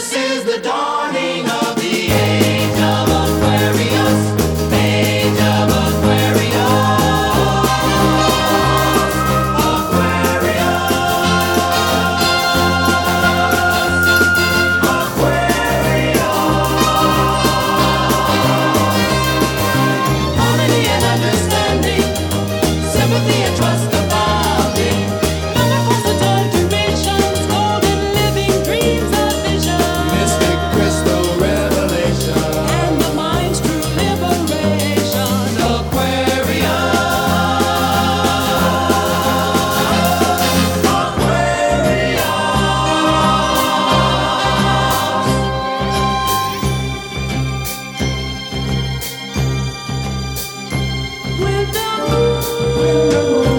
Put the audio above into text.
This is the dawn. With the moon. The moon.